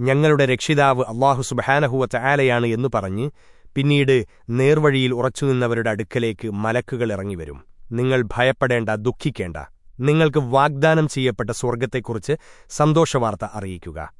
ഞങ്ങളുടെ രക്ഷിതാവ് അള്ളാഹു സുബഹാനഹുവത്ത ആലയാണ് എന്നു പറഞ്ഞ് പിന്നീട് നേർവഴിയിൽ ഉറച്ചുനിന്നവരുടെ അടുക്കലേക്ക് മലക്കുകൾ ഇറങ്ങിവരും. നിങ്ങൾ ഭയപ്പെടേണ്ട ദുഃഖിക്കേണ്ട. നിങ്ങൾക്ക് വാഗ്ദാനം ചെയ്യപ്പെട്ട സ്വർഗത്തെക്കുറിച്ച് സന്തോഷവാർത്ത അറിയിക്കുക.